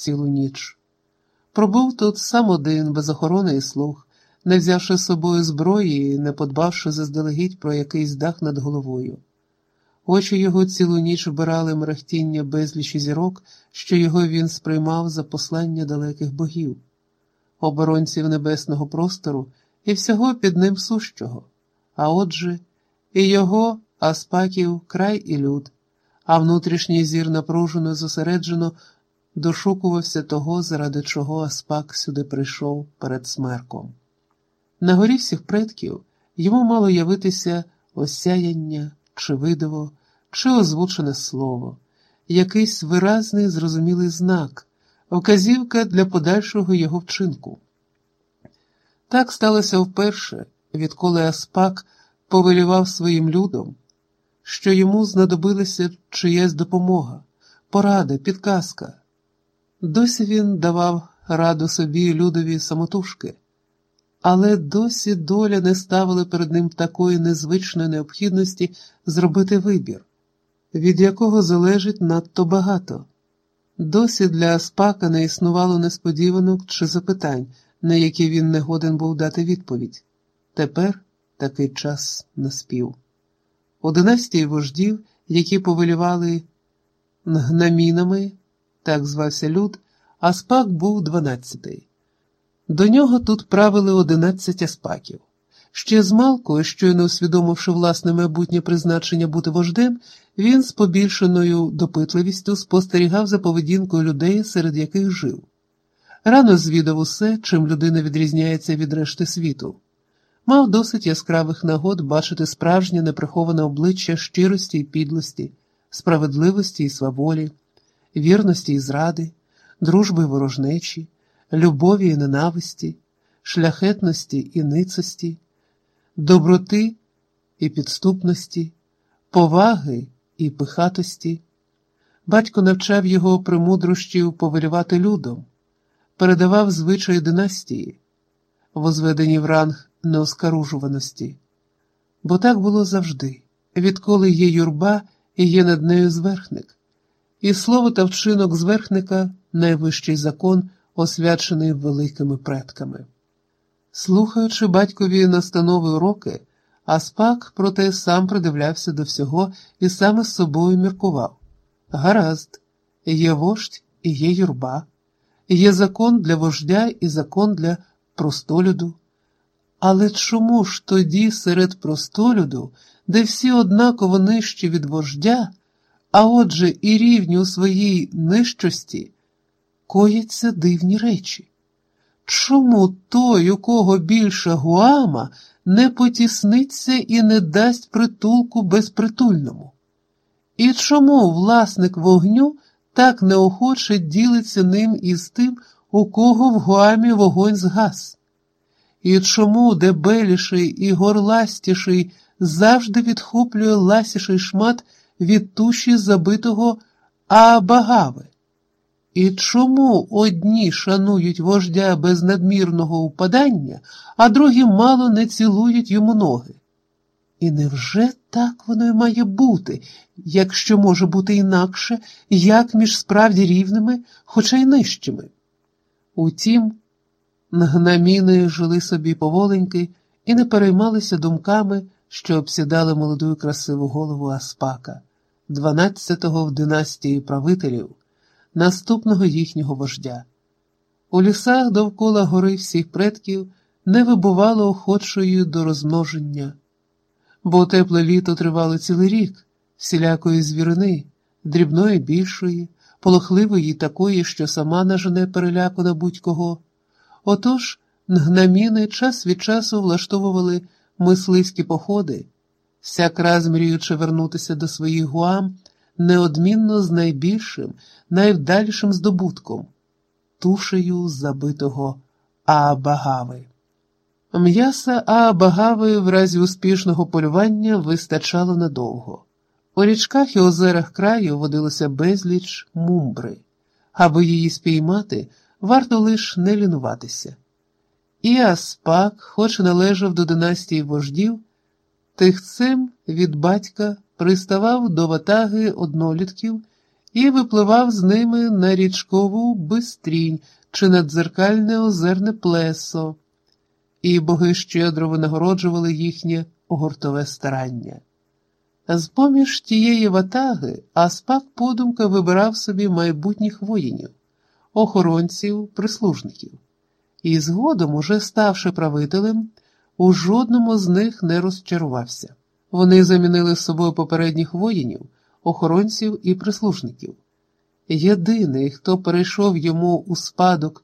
цілу ніч. Пробув тут сам один, без охорони і слуг, не взявши з собою зброї і не подбавши заздалегідь про якийсь дах над головою. Очі його цілу ніч вбирали мерехтіння безлічі зірок, що його він сприймав за послання далеких богів, оборонців небесного простору і всього під ним сущого, а отже, і його, Аспаків, край і люд, а внутрішній зір напружено, зосереджено дошукувався того, заради чого Аспак сюди прийшов перед смерком. На горі всіх предків йому мало явитися осяяння чи видиво, чи озвучене слово, якийсь виразний зрозумілий знак, вказівка для подальшого його вчинку. Так сталося вперше, відколи Аспак повелівав своїм людом, що йому знадобилася чиясь допомога, порада, підказка. Досі він давав раду собі людові самотужки, але досі доля не ставила перед ним такої незвичної необхідності зробити вибір, від якого залежить надто багато. Досі для Аспака не існувало несподіванок чи запитань, на які він не годен був дати відповідь. Тепер такий час наспів. У династії вождів, які повелівали гнамінами, так звався люд, Аспак був дванадцятий. До нього тут правили одинадцять аспаків. Ще з малку, щойно усвідомивши власне майбутнє призначення бути вождем, він з побільшеною допитливістю спостерігав за поведінкою людей, серед яких жив. Рано звідав усе, чим людина відрізняється від решти світу. Мав досить яскравих нагод бачити справжнє неприховане обличчя щирості і підлості, справедливості і сваволі, вірності і зради, дружби і ворожнечі, любові і ненависті, шляхетності і ницості, доброти і підступності, поваги і пихатості. Батько навчав його премудрощів повелювати людом, передавав звичаї династії, возведені в ранг неоскаружуваності. Бо так було завжди, відколи є юрба і є над нею зверхник, і слово та вчинок зверхника найвищий закон, освячений великими предками. Слухаючи батькові настанови уроки, Аспак, проте сам придивлявся до всього і саме з собою міркував. Гаразд, є вождь і є юрба, є закон для вождя і закон для простолюду. Але чому ж тоді серед простолюду, де всі однаково нижчі від вождя, а отже і рівні у своїй нижчості, кояться дивні речі? Чому той, у кого більша гуама, не потісниться і не дасть притулку безпритульному? І чому власник вогню так неохоче ділиться ним із тим, у кого в гуамі вогонь згас? І чому дебеліший і горластіший завжди відхоплює ласіший шмат від туші забитого Аабагави? І чому одні шанують вождя без надмірного упадання, а другі мало не цілують йому ноги? І невже так воно й має бути, якщо може бути інакше, як між справді рівними, хоча й нижчими? Утім, Нагнаміни жили собі поволеньки і не переймалися думками, що обсідали молоду і красиву голову Аспака, дванадцятого в династії правителів, наступного їхнього вождя. У лісах довкола гори всіх предків не вибувало охочою до розмноження, бо тепле літо тривало цілий рік, всілякої звірини, дрібної більшої, полохливої такої, що сама нажене переляку на будь-кого. Отож гнаміни час від часу влаштовували мисливські походи, всяк раз мріючи вернутися до своїх гуам неодмінно з найбільшим, найвдалішим здобутком тушею забитого Аабагави. М'яса Аабагави в разі успішного полювання вистачало надовго. У річках і озерах краю водилося безліч мумбри, аби її спіймати варто лиш не лінуватися. І Аспак, хоч належав до династії вождів, тихцем від батька приставав до ватаги однолітків і випливав з ними на річкову бистрінь чи на дзеркальне озерне плесо, і боги щедро винагороджували їхнє гуртове старання. З поміж тієї ватаги Аспак подумка вибирав собі майбутніх воїнів, охоронців, прислужників, і згодом, уже ставши правителем, у жодному з них не розчарувався. Вони замінили з собою попередніх воїнів, охоронців і прислужників. Єдиний, хто перейшов йому у спадок